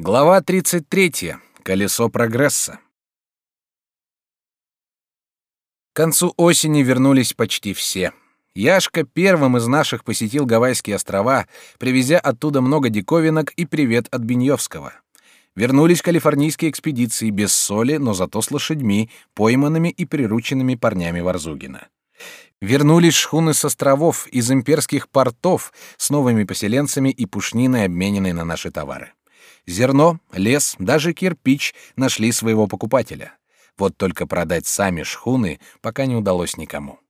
Глава 33. Колесо прогресса. К концу осени вернулись почти все. Яшка первым из наших посетил Гавайские острова, привезя оттуда много диковинок и привет от Беньевского. Вернулись калифорнийские экспедиции без соли, но зато с лошадьми, пойманными и прирученными парнями Варзугина. Вернулись шхуны с островов, из имперских портов, с новыми поселенцами и пушниной, обмененной на наши товары. Зерно, лес, даже кирпич нашли своего покупателя. Вот только продать сами шхуны пока не удалось никому.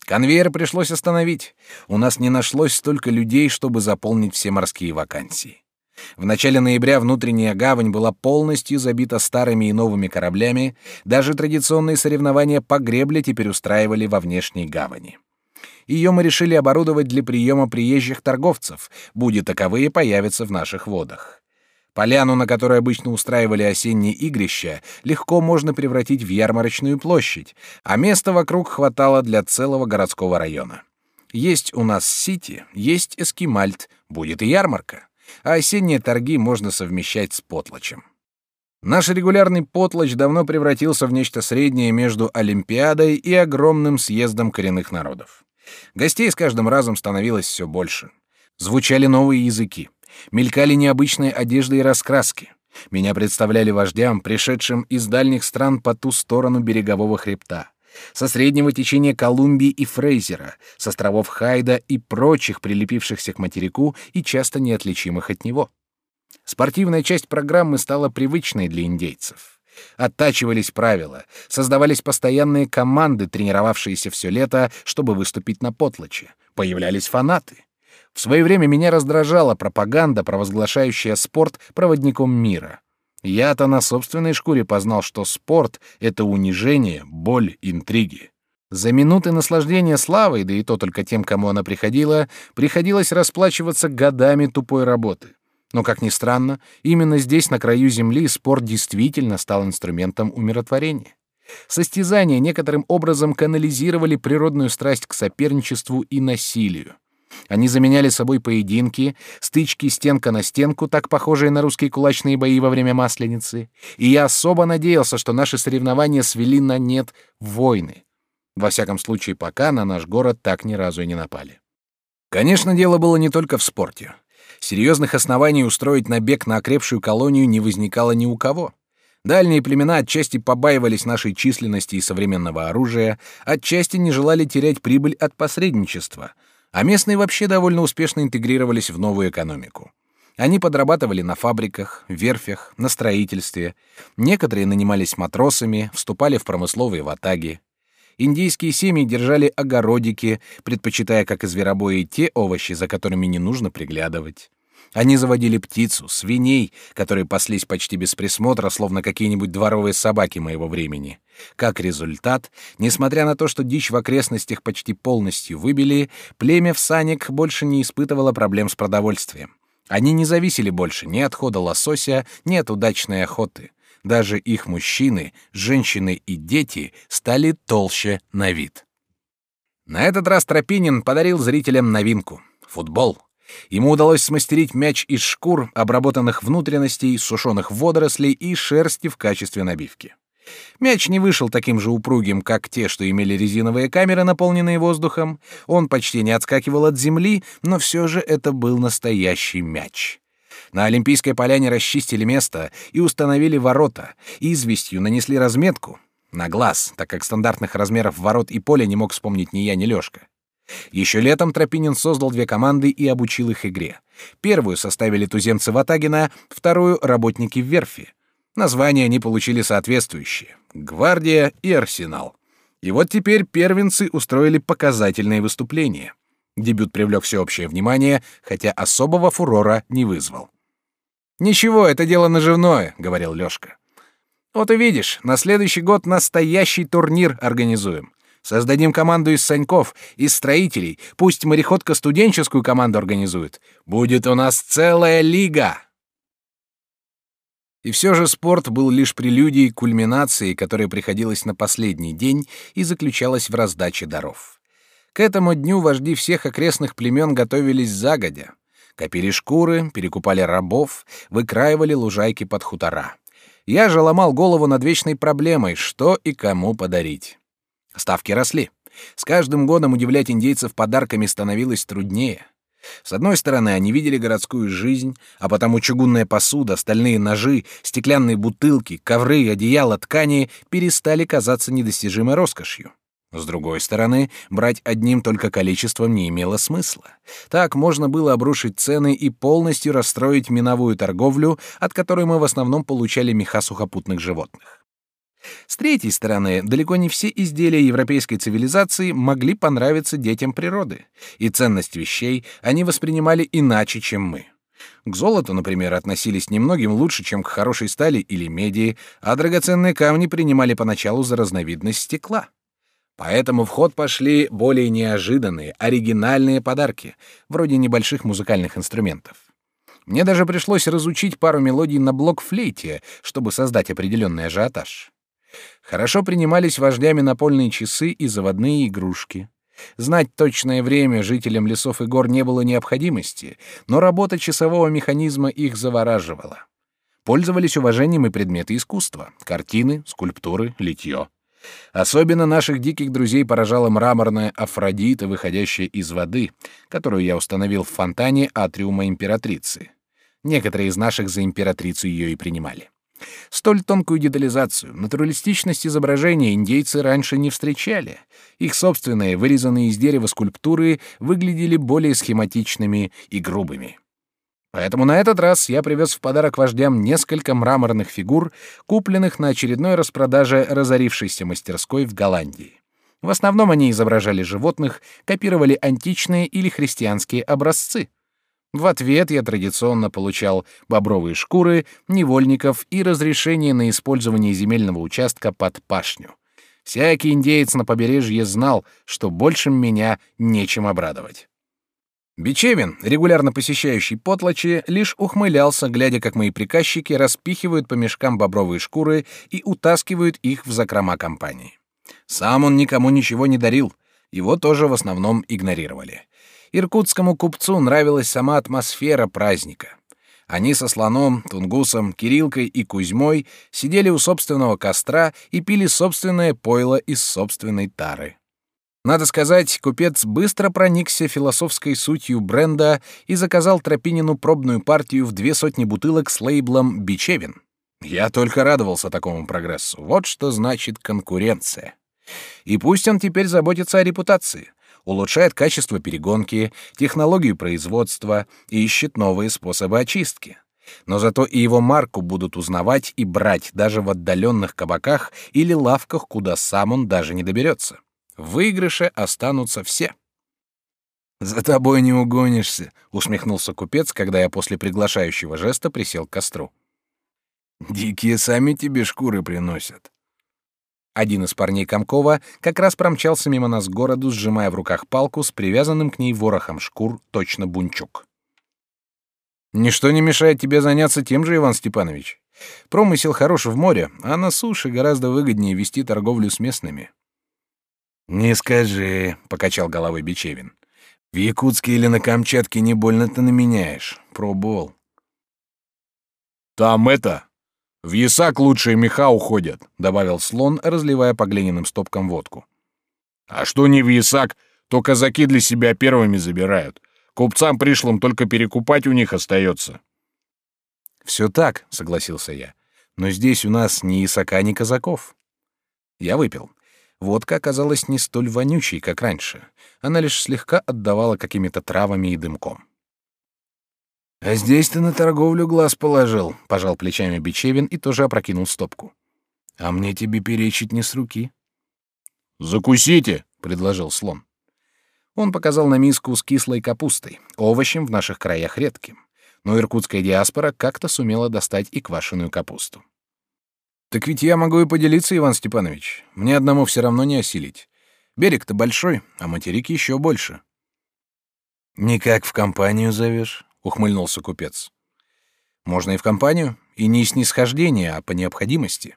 Конвейер пришлось остановить. У нас не нашлось столько людей, чтобы заполнить все морские вакансии. В начале ноября внутренняя гавань была полностью забита старыми и новыми кораблями, даже традиционные соревнования по гребле теперь устраивали во внешней гавани. Ее мы решили оборудовать для приема приезжих торговцев, будет таковые появятся в наших водах. Поляну, на которой обычно устраивали осенние игрища, легко можно превратить в ярмарочную площадь, а места вокруг хватало для целого городского района. Есть у нас Сити, есть Эскимальт, будет и ярмарка. А осенние торги можно совмещать с потлачем. Наш регулярный потлач давно превратился в нечто среднее между Олимпиадой и огромным съездом коренных народов. Гостей с каждым разом становилось все больше. Звучали новые языки. Мелькали необычные одежды и раскраски. Меня представляли вождям, пришедшим из дальних стран по ту сторону берегового хребта. Со среднего течения Колумбии и Фрейзера, с островов Хайда и прочих, прилепившихся к материку и часто неотличимых от него. Спортивная часть программы стала привычной для индейцев. Оттачивались правила, создавались постоянные команды, тренировавшиеся все лето, чтобы выступить на потлаче. Появлялись фанаты. В свое время меня раздражала пропаганда, провозглашающая спорт проводником мира. Я-то на собственной шкуре познал, что спорт — это унижение, боль, интриги. За минуты наслаждения славой, да и то только тем, кому она приходила, приходилось расплачиваться годами тупой работы. Но, как ни странно, именно здесь, на краю земли, спорт действительно стал инструментом умиротворения. Состязания некоторым образом канализировали природную страсть к соперничеству и насилию. Они заменяли собой поединки, стычки стенка на стенку, так похожие на русские кулачные бои во время Масленицы, и я особо надеялся, что наши соревнования свели на нет войны. Во всяком случае, пока на наш город так ни разу и не напали. Конечно, дело было не только в спорте. Серьезных оснований устроить набег на окрепшую колонию не возникало ни у кого. Дальние племена отчасти побаивались нашей численности и современного оружия, отчасти не желали терять прибыль от посредничества — а местные вообще довольно успешно интегрировались в новую экономику. Они подрабатывали на фабриках, верфях, на строительстве. Некоторые нанимались матросами, вступали в промысловые ватаги. Индийские семьи держали огородики, предпочитая, как и зверобои, те овощи, за которыми не нужно приглядывать. Они заводили птицу, свиней, которые паслись почти без присмотра, словно какие-нибудь дворовые собаки моего времени. Как результат, несмотря на то, что дичь в окрестностях почти полностью выбили, племя в Саник больше не испытывало проблем с продовольствием. Они не зависели больше ни от хода лосося, ни от удачной охоты. Даже их мужчины, женщины и дети стали толще на вид. На этот раз Тропинин подарил зрителям новинку — футбол. Ему удалось смастерить мяч из шкур, обработанных внутренностей, сушеных водорослей и шерсти в качестве набивки. Мяч не вышел таким же упругим, как те, что имели резиновые камеры, наполненные воздухом. Он почти не отскакивал от земли, но все же это был настоящий мяч. На Олимпийской поляне расчистили место и установили ворота, известью нанесли разметку на глаз, так как стандартных размеров ворот и поля не мог вспомнить ни я, ни Лёшка. Еще летом Тропинин создал две команды и обучил их игре. Первую составили туземцы Ватагина, вторую — работники верфи. Названия они получили соответствующие — «Гвардия» и «Арсенал». И вот теперь первенцы устроили показательные выступления. Дебют привлек всеобщее внимание, хотя особого фурора не вызвал. «Ничего, это дело наживное», — говорил Лёшка. «Вот увидишь, на следующий год настоящий турнир организуем. Создадим команду из саньков, из строителей. Пусть мореходка студенческую команду организует. Будет у нас целая лига. И все же спорт был лишь прелюдией кульминации, которая приходилась на последний день и заключалась в раздаче даров. К этому дню вожди всех окрестных племен готовились загодя. Копили шкуры, перекупали рабов, выкраивали лужайки под хутора. Я же ломал голову над вечной проблемой, что и кому подарить. Ставки росли. С каждым годом удивлять индейцев подарками становилось труднее. С одной стороны, они видели городскую жизнь, а потому чугунная посуда, стальные ножи, стеклянные бутылки, ковры, одеяла, ткани перестали казаться недостижимой роскошью. С другой стороны, брать одним только количеством не имело смысла. Так можно было обрушить цены и полностью расстроить миновую торговлю, от которой мы в основном получали меха сухопутных животных. С третьей стороны, далеко не все изделия европейской цивилизации могли понравиться детям природы, и ценность вещей они воспринимали иначе, чем мы. К золоту, например, относились немногим лучше, чем к хорошей стали или меди, а драгоценные камни принимали поначалу за разновидность стекла. Поэтому в ход пошли более неожиданные, оригинальные подарки, вроде небольших музыкальных инструментов. Мне даже пришлось разучить пару мелодий на блокфлейте, чтобы создать определенный ажиотаж. Хорошо принимались вождями напольные часы и заводные игрушки. Знать точное время жителям лесов и гор не было необходимости, но работа часового механизма их завораживала. Пользовались уважением и предметы искусства — картины, скульптуры, литье. Особенно наших диких друзей поражала мраморная Афродита, выходящая из воды, которую я установил в фонтане атриума императрицы. Некоторые из наших за императрицу ее и принимали. Столь тонкую детализацию, натуралистичность изображения индейцы раньше не встречали. Их собственные, вырезанные из дерева скульптуры выглядели более схематичными и грубыми. Поэтому на этот раз я привез в подарок вождям несколько мраморных фигур, купленных на очередной распродаже разорившейся мастерской в Голландии. В основном они изображали животных, копировали античные или христианские образцы — в ответ я традиционно получал бобровые шкуры, невольников и разрешение на использование земельного участка под пашню. Всякий индеец на побережье знал, что больше меня нечем обрадовать. Бичевин, регулярно посещающий потлачи, лишь ухмылялся, глядя, как мои приказчики распихивают по мешкам бобровые шкуры и утаскивают их в закрома компании. Сам он никому ничего не дарил, его тоже в основном игнорировали. Иркутскому купцу нравилась сама атмосфера праздника. Они со слоном, тунгусом, Кирилкой и Кузьмой сидели у собственного костра и пили собственное пойло из собственной тары. Надо сказать, купец быстро проникся философской сутью бренда и заказал Тропинину пробную партию в две сотни бутылок с лейблом «Бичевин». Я только радовался такому прогрессу. Вот что значит конкуренция. И пусть он теперь заботится о репутации улучшает качество перегонки, технологию производства и ищет новые способы очистки. Но зато и его марку будут узнавать и брать даже в отдаленных кабаках или лавках, куда сам он даже не доберется. В выигрыше останутся все. «За тобой не угонишься», — усмехнулся купец, когда я после приглашающего жеста присел к костру. «Дикие сами тебе шкуры приносят. Один из парней Комкова как раз промчался мимо нас к городу, сжимая в руках палку с привязанным к ней ворохом шкур, точно бунчук. «Ничто не мешает тебе заняться тем же, Иван Степанович. Промысел хорош в море, а на суше гораздо выгоднее вести торговлю с местными». «Не скажи», — покачал головой Бичевин. «В Якутске или на Камчатке не больно-то наменяешь. Пробовал». «Там это, в ясак лучшие меха уходят, добавил слон, разливая по глиняным стопкам водку. А что не в ясак, то казаки для себя первыми забирают. Купцам пришлым только перекупать у них остается. Все так, согласился я. Но здесь у нас ни ясака, ни казаков. Я выпил. Водка оказалась не столь вонючей, как раньше. Она лишь слегка отдавала какими-то травами и дымком. «А здесь ты на торговлю глаз положил», — пожал плечами Бичевин и тоже опрокинул стопку. «А мне тебе перечить не с руки». «Закусите», — предложил слон. Он показал на миску с кислой капустой, овощем в наших краях редким. Но иркутская диаспора как-то сумела достать и квашеную капусту. «Так ведь я могу и поделиться, Иван Степанович. Мне одному все равно не осилить. Берег-то большой, а материк еще больше». «Никак в компанию зовешь?» Ухмыльнулся купец. Можно и в компанию, и не из снисхождения, а по необходимости.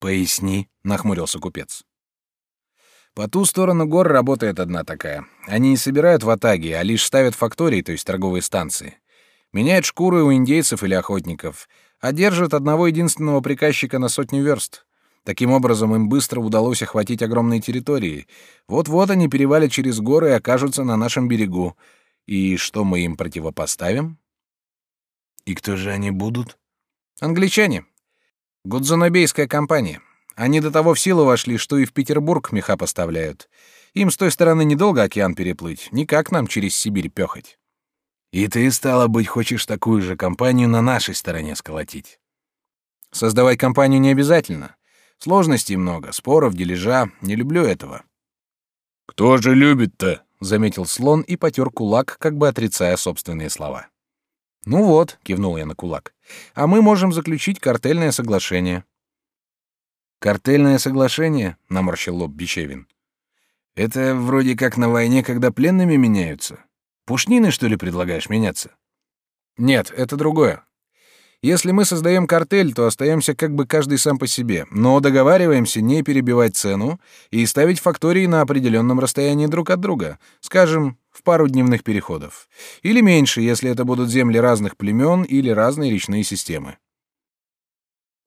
Поясни, нахмурился купец. По ту сторону гор работает одна такая. Они не собирают в Атаге, а лишь ставят фактории, то есть торговые станции. Меняют шкуры у индейцев или охотников, а держат одного единственного приказчика на сотню верст. Таким образом, им быстро удалось охватить огромные территории. Вот-вот они перевалят через горы и окажутся на нашем берегу. И что мы им противопоставим? И кто же они будут? Англичане. Гудзонобейская компания. Они до того в силу вошли, что и в Петербург меха поставляют. Им с той стороны недолго океан переплыть, никак нам через Сибирь пёхать. И ты, стало быть, хочешь такую же компанию на нашей стороне сколотить? Создавать компанию не обязательно. Сложностей много, споров, дележа. Не люблю этого. Кто же любит-то? Заметил слон и потер кулак, как бы отрицая собственные слова. Ну вот, кивнул я на кулак. А мы можем заключить картельное соглашение. Картельное соглашение? наморщил лоб Бичевин. Это вроде как на войне, когда пленными меняются. Пушнины, что ли, предлагаешь меняться? Нет, это другое. Если мы создаем картель, то остаемся как бы каждый сам по себе, но договариваемся не перебивать цену и ставить фактории на определенном расстоянии друг от друга, скажем, в пару дневных переходов. Или меньше, если это будут земли разных племен или разные речные системы.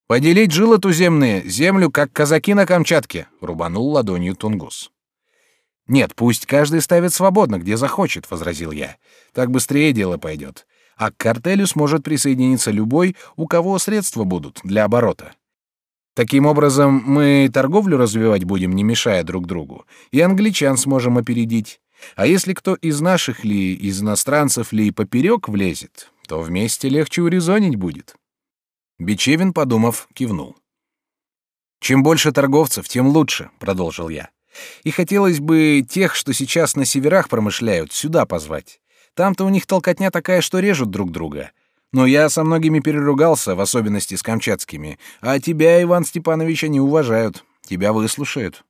«Поделить жилы туземные, землю, как казаки на Камчатке», — рубанул ладонью Тунгус. «Нет, пусть каждый ставит свободно, где захочет», — возразил я. «Так быстрее дело пойдет а к картелю сможет присоединиться любой, у кого средства будут для оборота. Таким образом, мы торговлю развивать будем, не мешая друг другу, и англичан сможем опередить. А если кто из наших ли, из иностранцев ли поперек влезет, то вместе легче урезонить будет. Бичевин, подумав, кивнул. Чем больше торговцев, тем лучше, продолжил я. И хотелось бы тех, что сейчас на северах промышляют, сюда позвать. Там-то у них толкотня такая, что режут друг друга. Но я со многими переругался, в особенности с камчатскими. А тебя, Иван Степанович, они уважают. Тебя выслушают.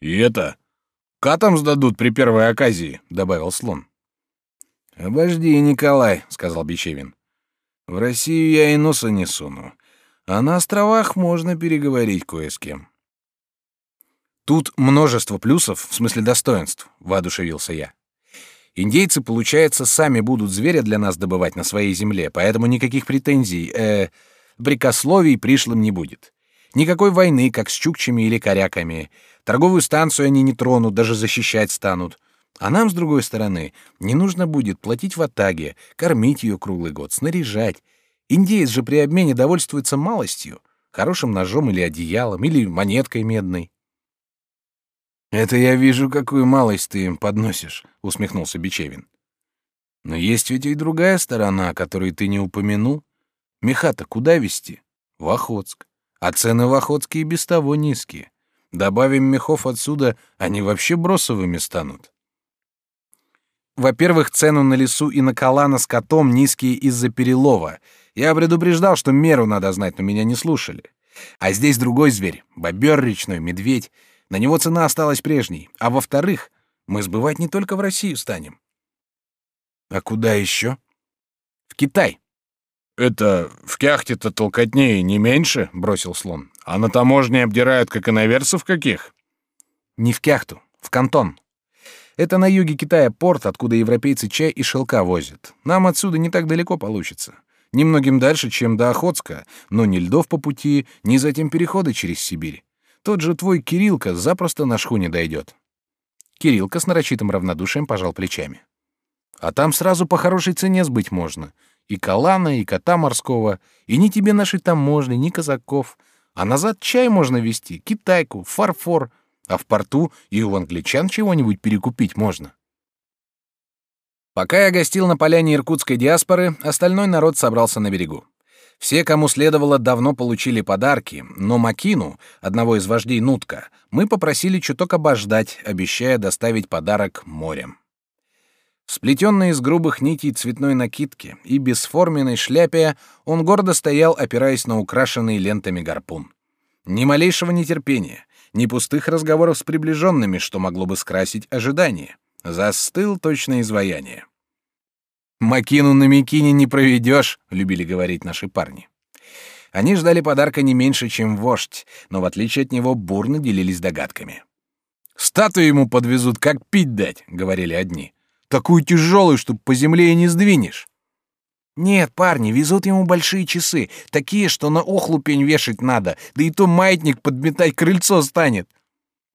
И это катам сдадут при первой оказии, добавил слон. Обожди, Николай, сказал Бичевин. В Россию я и носа не суну. А на островах можно переговорить кое с кем. Тут множество плюсов, в смысле достоинств, воодушевился я. Индейцы, получается, сами будут зверя для нас добывать на своей земле, поэтому никаких претензий, э, прикословий пришлым не будет. Никакой войны, как с чукчами или коряками. Торговую станцию они не тронут, даже защищать станут. А нам, с другой стороны, не нужно будет платить в Атаге, кормить ее круглый год, снаряжать. Индеец же при обмене довольствуется малостью, хорошим ножом или одеялом, или монеткой медной. Это я вижу, какую малость ты им подносишь, усмехнулся Бичевин. Но есть ведь и другая сторона, о которой ты не упомянул. Меха-то куда везти? В Охотск. А цены в Охотске и без того низкие. Добавим мехов отсюда, они вообще бросовыми станут. Во-первых, цену на лесу и на колана с котом низкие из-за перелова. Я предупреждал, что меру надо знать, но меня не слушали. А здесь другой зверь — бобер речной, медведь. На него цена осталась прежней. А во-вторых, мы сбывать не только в Россию станем. А куда еще? В Китай. Это в Кяхте-то толкотнее не меньше, бросил слон. А на таможне обдирают как иноверцев каких? Не в Кяхту, в Кантон. Это на юге Китая порт, откуда европейцы чай и шелка возят. Нам отсюда не так далеко получится. Немногим дальше, чем до Охотска, но ни льдов по пути, ни затем перехода через Сибирь. Тот же твой Кирилка запросто на шхуне дойдет. Кирилка с нарочитым равнодушием пожал плечами. А там сразу по хорошей цене сбыть можно. И калана, и кота морского, и ни тебе нашей таможни, ни казаков. А назад чай можно везти, китайку, фарфор, а в порту и у англичан чего-нибудь перекупить можно. Пока я гостил на поляне иркутской диаспоры, остальной народ собрался на берегу. Все, кому следовало, давно получили подарки, но Макину, одного из вождей Нутка, мы попросили чуток обождать, обещая доставить подарок морем. Сплетенный из грубых нитей цветной накидки и бесформенной шляпе, он гордо стоял, опираясь на украшенный лентами гарпун. Ни малейшего нетерпения, ни пустых разговоров с приближенными, что могло бы скрасить ожидание. Застыл точно изваяние. Макину на Микине не проведешь, любили говорить наши парни. Они ждали подарка не меньше, чем вождь, но в отличие от него бурно делились догадками. Статую ему подвезут, как пить дать, говорили одни. Такую тяжелую, чтоб по земле и не сдвинешь. Нет, парни, везут ему большие часы, такие, что на охлупень вешать надо, да и то маятник подметать крыльцо станет.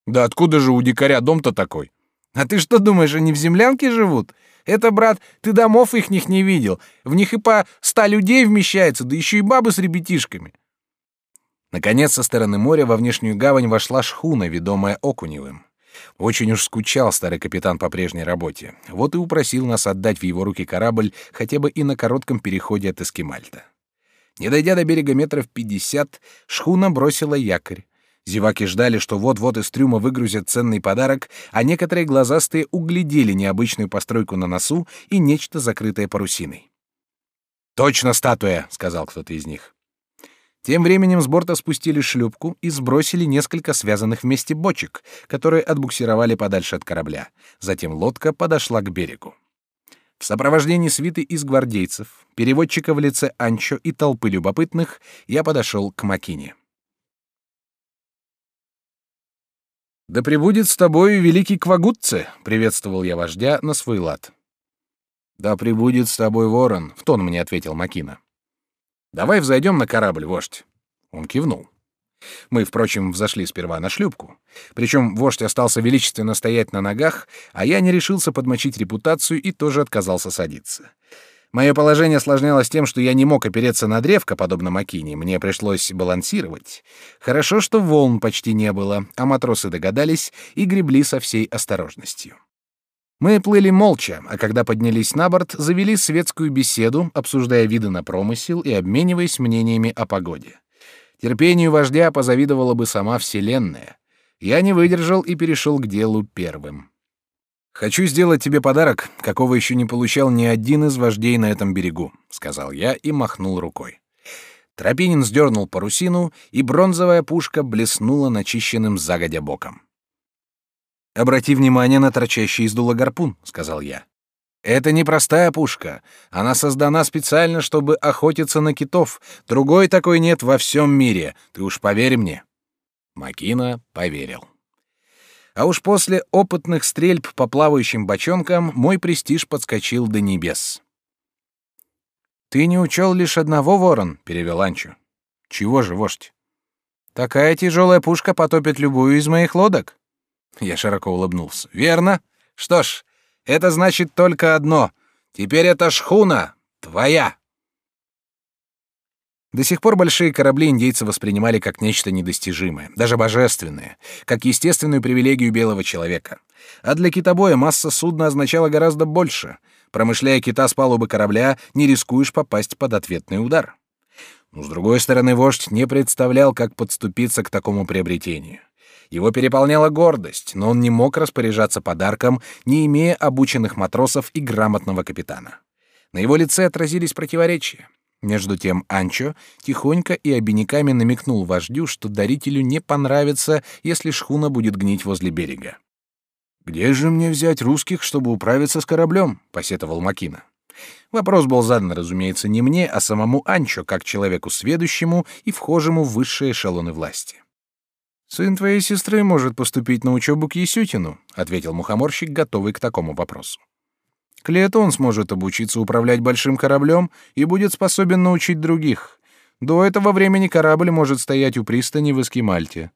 Да откуда же у дикаря дом-то такой? А ты что думаешь, они в землянке живут? Это, брат, ты домов их не видел. В них и по ста людей вмещается, да еще и бабы с ребятишками. Наконец, со стороны моря во внешнюю гавань вошла шхуна, ведомая Окуневым. Очень уж скучал старый капитан по прежней работе. Вот и упросил нас отдать в его руки корабль хотя бы и на коротком переходе от Эскимальта. Не дойдя до берега метров пятьдесят, шхуна бросила якорь. Зеваки ждали, что вот-вот из трюма выгрузят ценный подарок, а некоторые глазастые углядели необычную постройку на носу и нечто закрытое парусиной. «Точно статуя!» — сказал кто-то из них. Тем временем с борта спустили шлюпку и сбросили несколько связанных вместе бочек, которые отбуксировали подальше от корабля. Затем лодка подошла к берегу. В сопровождении свиты из гвардейцев, переводчика в лице Анчо и толпы любопытных я подошел к Макине. «Да пребудет с тобою великий Квагутце!» — приветствовал я вождя на свой лад. «Да пребудет с тобой ворон!» — в тон мне ответил Макина. Давай взойдем на корабль, вождь. Он кивнул. Мы, впрочем, взошли сперва на шлюпку. Причем вождь остался величественно стоять на ногах, а я не решился подмочить репутацию и тоже отказался садиться. Мое положение осложнялось тем, что я не мог опереться на древко, подобно Макине, мне пришлось балансировать. Хорошо, что волн почти не было, а матросы догадались и гребли со всей осторожностью. Мы плыли молча, а когда поднялись на борт, завели светскую беседу, обсуждая виды на промысел и обмениваясь мнениями о погоде. Терпению вождя позавидовала бы сама Вселенная. Я не выдержал и перешел к делу первым. «Хочу сделать тебе подарок, какого еще не получал ни один из вождей на этом берегу», — сказал я и махнул рукой. Тропинин сдернул парусину, и бронзовая пушка блеснула начищенным загодя боком. Обрати внимание на торчащий из дула гарпун, сказал я. Это не простая пушка. Она создана специально, чтобы охотиться на китов. Другой такой нет во всем мире. Ты уж поверь мне. Макина поверил. А уж после опытных стрельб по плавающим бочонкам мой престиж подскочил до небес. Ты не учел лишь одного, ворон, перевел Анчо. Чего же, вождь? Такая тяжелая пушка потопит любую из моих лодок. Я широко улыбнулся. Верно? Что ж, это значит только одно. Теперь эта шхуна твоя. До сих пор большие корабли индейцы воспринимали как нечто недостижимое, даже божественное, как естественную привилегию белого человека. А для китобоя масса судна означала гораздо больше. Промышляя кита с палубы корабля, не рискуешь попасть под ответный удар. Но, с другой стороны, вождь не представлял, как подступиться к такому приобретению. Его переполняла гордость, но он не мог распоряжаться подарком, не имея обученных матросов и грамотного капитана. На его лице отразились противоречия. Между тем Анчо тихонько и обиняками намекнул вождю, что дарителю не понравится, если шхуна будет гнить возле берега. «Где же мне взять русских, чтобы управиться с кораблем?» — посетовал Макина. Вопрос был задан, разумеется, не мне, а самому Анчо, как человеку сведущему и вхожему в высшие эшелоны власти. «Сын твоей сестры может поступить на учебу к Есютину», — ответил мухоморщик, готовый к такому вопросу. «К лету он сможет обучиться управлять большим кораблем и будет способен научить других. До этого времени корабль может стоять у пристани в Эскимальте».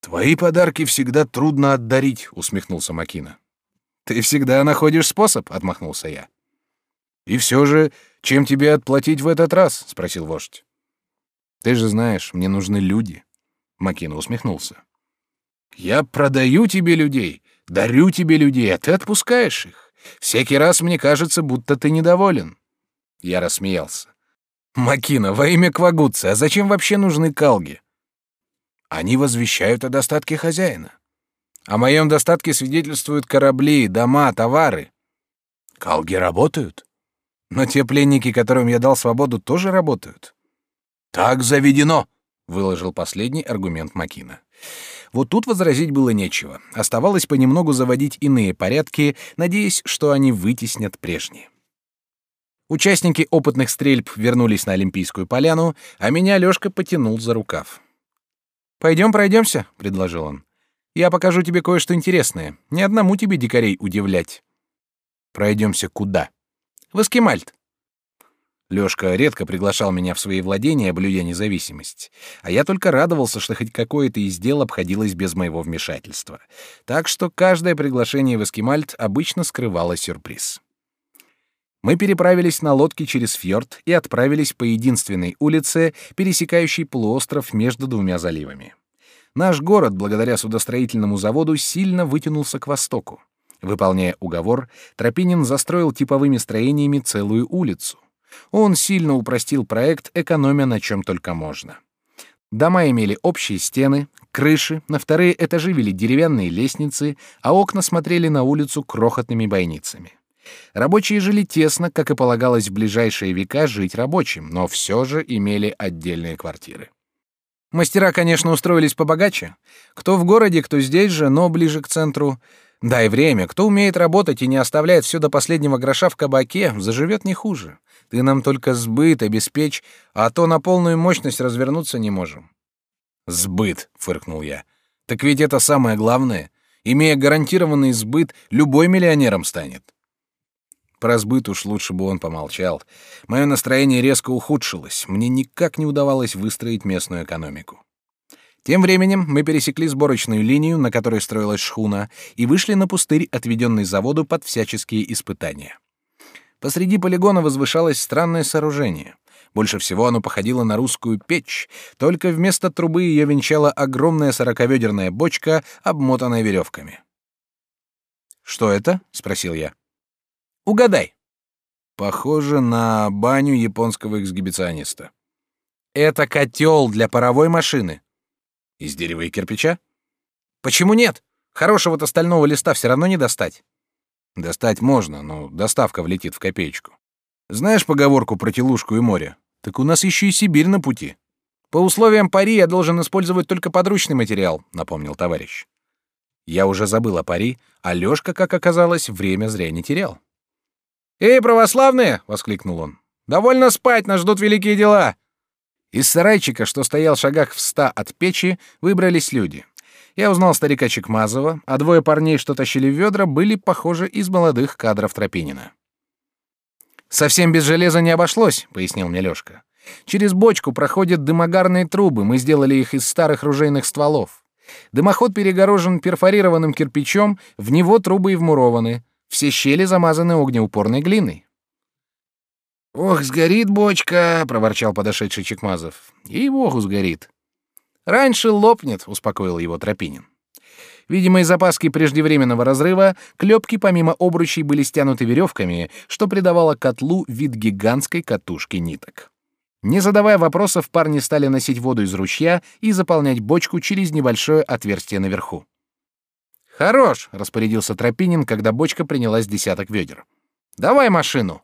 «Твои подарки всегда трудно отдарить», — усмехнулся Макина. «Ты всегда находишь способ», — отмахнулся я. «И все же, чем тебе отплатить в этот раз?» — спросил вождь. Ты же знаешь, мне нужны люди. Макина усмехнулся. Я продаю тебе людей, дарю тебе людей, а ты отпускаешь их. Всякий раз мне кажется, будто ты недоволен. Я рассмеялся. Макина, во имя Квагутца, а зачем вообще нужны калги? Они возвещают о достатке хозяина. О моем достатке свидетельствуют корабли, дома, товары. Калги работают. Но те пленники, которым я дал свободу, тоже работают. Так заведено, выложил последний аргумент Макина. Вот тут возразить было нечего. Оставалось понемногу заводить иные порядки, надеясь, что они вытеснят прежние. Участники опытных стрельб вернулись на Олимпийскую поляну, а меня Лёшка потянул за рукав. «Пойдем пройдемся», — предложил он. Я покажу тебе кое-что интересное. Ни одному тебе дикарей удивлять. Пройдемся куда? В Эскимальт. Лёшка редко приглашал меня в свои владения, блюдя независимость, а я только радовался, что хоть какое-то из дел обходилось без моего вмешательства. Так что каждое приглашение в Эскимальт обычно скрывало сюрприз. Мы переправились на лодке через фьорд и отправились по единственной улице, пересекающей полуостров между двумя заливами. Наш город, благодаря судостроительному заводу, сильно вытянулся к востоку. Выполняя уговор, Тропинин застроил типовыми строениями целую улицу. Он сильно упростил проект, экономя на чем только можно. Дома имели общие стены, крыши, на вторые этажи вели деревянные лестницы, а окна смотрели на улицу крохотными бойницами. Рабочие жили тесно, как и полагалось в ближайшие века жить рабочим, но все же имели отдельные квартиры. Мастера, конечно, устроились побогаче. Кто в городе, кто здесь же, но ближе к центру. Дай время, кто умеет работать и не оставляет все до последнего гроша в кабаке, заживет не хуже. Ты нам только сбыт обеспечь, а то на полную мощность развернуться не можем. Сбыт, фыркнул я. Так ведь это самое главное. Имея гарантированный сбыт, любой миллионером станет. Про сбыт уж лучше бы он помолчал. Мое настроение резко ухудшилось. Мне никак не удавалось выстроить местную экономику. Тем временем мы пересекли сборочную линию, на которой строилась шхуна, и вышли на пустырь, отведенный заводу под всяческие испытания. Посреди полигона возвышалось странное сооружение. Больше всего оно походило на русскую печь, только вместо трубы ее венчала огромная сороковедерная бочка, обмотанная веревками. «Что это?» — спросил я. «Угадай». «Похоже на баню японского эксгибициониста». «Это котел для паровой машины». «Из дерева и кирпича?» «Почему нет? Хорошего-то стального листа все равно не достать». Достать можно, но доставка влетит в копеечку. Знаешь поговорку про телушку и море? Так у нас еще и Сибирь на пути. По условиям пари я должен использовать только подручный материал, напомнил товарищ. Я уже забыл о пари, а Лёшка, как оказалось, время зря не терял. «Эй, православные!» — воскликнул он. «Довольно спать, нас ждут великие дела!» Из сарайчика, что стоял в шагах в ста от печи, выбрались люди. Я узнал старика Чекмазова, а двое парней, что тащили ведра, были, похоже, из молодых кадров Тропинина. «Совсем без железа не обошлось», — пояснил мне Лёшка. «Через бочку проходят дымогарные трубы, мы сделали их из старых ружейных стволов. Дымоход перегорожен перфорированным кирпичом, в него трубы и вмурованы, все щели замазаны огнеупорной глиной». «Ох, сгорит бочка!» — проворчал подошедший Чекмазов. «И-богу сгорит!» Раньше лопнет, успокоил его Тропинин. Видимо, из запаски преждевременного разрыва клепки помимо обручей были стянуты веревками, что придавало котлу вид гигантской катушки ниток. Не задавая вопросов, парни стали носить воду из ручья и заполнять бочку через небольшое отверстие наверху. «Хорош!» — распорядился Тропинин, когда бочка принялась десяток ведер. «Давай машину!»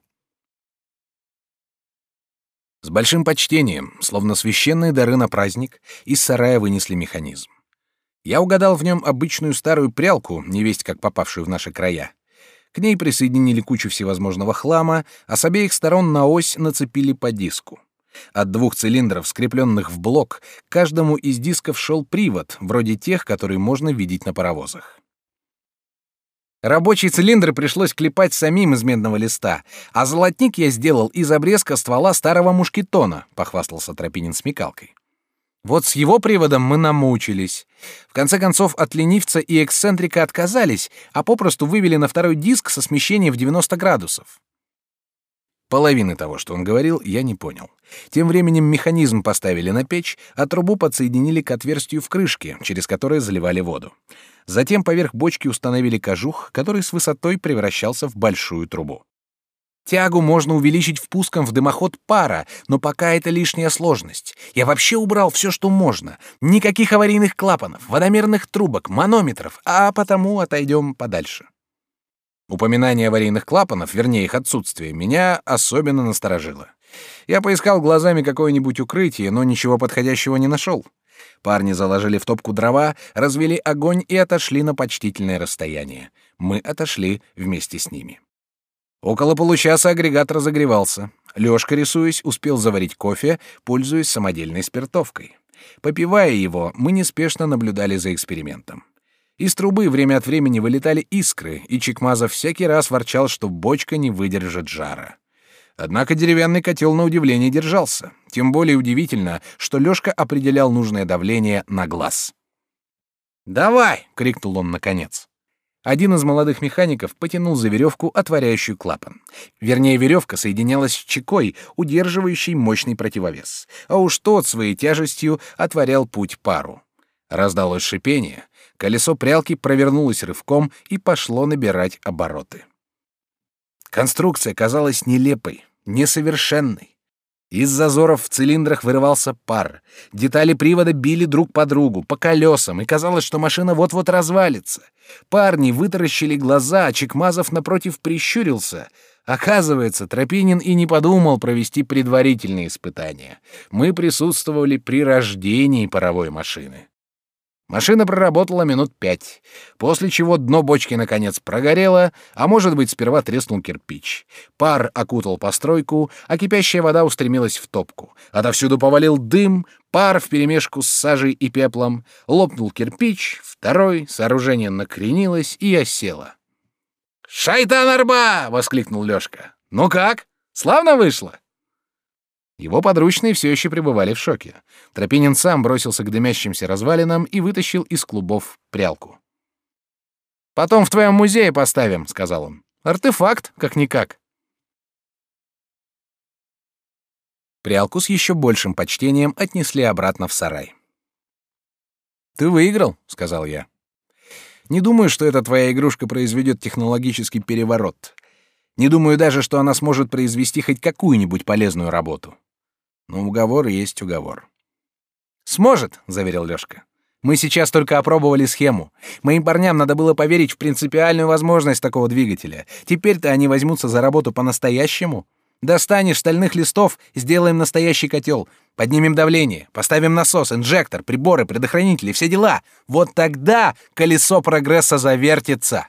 С большим почтением, словно священные дары на праздник, из сарая вынесли механизм. Я угадал в нем обычную старую прялку, невесть как попавшую в наши края. К ней присоединили кучу всевозможного хлама, а с обеих сторон на ось нацепили по диску. От двух цилиндров, скрепленных в блок, каждому из дисков шел привод, вроде тех, которые можно видеть на паровозах. Рабочий цилиндр пришлось клепать самим из медного листа, а золотник я сделал из обрезка ствола старого мушкетона, похвастался Тропинин смекалкой. Вот с его приводом мы намучились. В конце концов, от ленивца и эксцентрика отказались, а попросту вывели на второй диск со смещением в 90 градусов. Половины того, что он говорил, я не понял. Тем временем механизм поставили на печь, а трубу подсоединили к отверстию в крышке, через которое заливали воду. Затем поверх бочки установили кожух, который с высотой превращался в большую трубу. Тягу можно увеличить впуском в дымоход пара, но пока это лишняя сложность. Я вообще убрал все, что можно. Никаких аварийных клапанов, водомерных трубок, манометров, а потому отойдем подальше. Упоминание аварийных клапанов, вернее их отсутствие, меня особенно насторожило. Я поискал глазами какое-нибудь укрытие, но ничего подходящего не нашел. Парни заложили в топку дрова, развели огонь и отошли на почтительное расстояние. Мы отошли вместе с ними. Около получаса агрегат разогревался. Лёшка, рисуясь, успел заварить кофе, пользуясь самодельной спиртовкой. Попивая его, мы неспешно наблюдали за экспериментом. Из трубы время от времени вылетали искры, и Чекмазов всякий раз ворчал, что бочка не выдержит жара. Однако деревянный котел на удивление держался. Тем более удивительно, что Лёшка определял нужное давление на глаз. «Давай!» — крикнул он наконец. Один из молодых механиков потянул за веревку, отворяющую клапан. Вернее, веревка соединялась с чекой, удерживающей мощный противовес. А уж тот своей тяжестью отворял путь пару. Раздалось шипение, колесо прялки провернулось рывком и пошло набирать обороты. Конструкция казалась нелепой, несовершенной. Из зазоров в цилиндрах вырывался пар. Детали привода били друг по другу, по колесам, и казалось, что машина вот-вот развалится. Парни вытаращили глаза, а Чекмазов напротив прищурился. Оказывается, Тропинин и не подумал провести предварительные испытания. Мы присутствовали при рождении паровой машины. Машина проработала минут пять, после чего дно бочки наконец прогорело, а может быть, сперва треснул кирпич. Пар окутал постройку, а кипящая вода устремилась в топку. Отовсюду повалил дым, пар вперемешку с сажей и пеплом, лопнул кирпич, второй, сооружение накренилось и осело. «Шайтан-арба!» — воскликнул Лёшка. «Ну как? Славно вышло?» Его подручные все еще пребывали в шоке. Тропинин сам бросился к дымящимся развалинам и вытащил из клубов прялку. «Потом в твоем музее поставим», — сказал он. «Артефакт, как-никак». Прялку с еще большим почтением отнесли обратно в сарай. «Ты выиграл», — сказал я. «Не думаю, что эта твоя игрушка произведет технологический переворот. Не думаю даже, что она сможет произвести хоть какую-нибудь полезную работу. Но уговор есть уговор. Сможет, заверил Лёшка. Мы сейчас только опробовали схему. Моим парням надо было поверить в принципиальную возможность такого двигателя. Теперь-то они возьмутся за работу по-настоящему. Достанешь стальных листов, сделаем настоящий котел, поднимем давление, поставим насос, инжектор, приборы, предохранители, все дела. Вот тогда колесо прогресса завертится.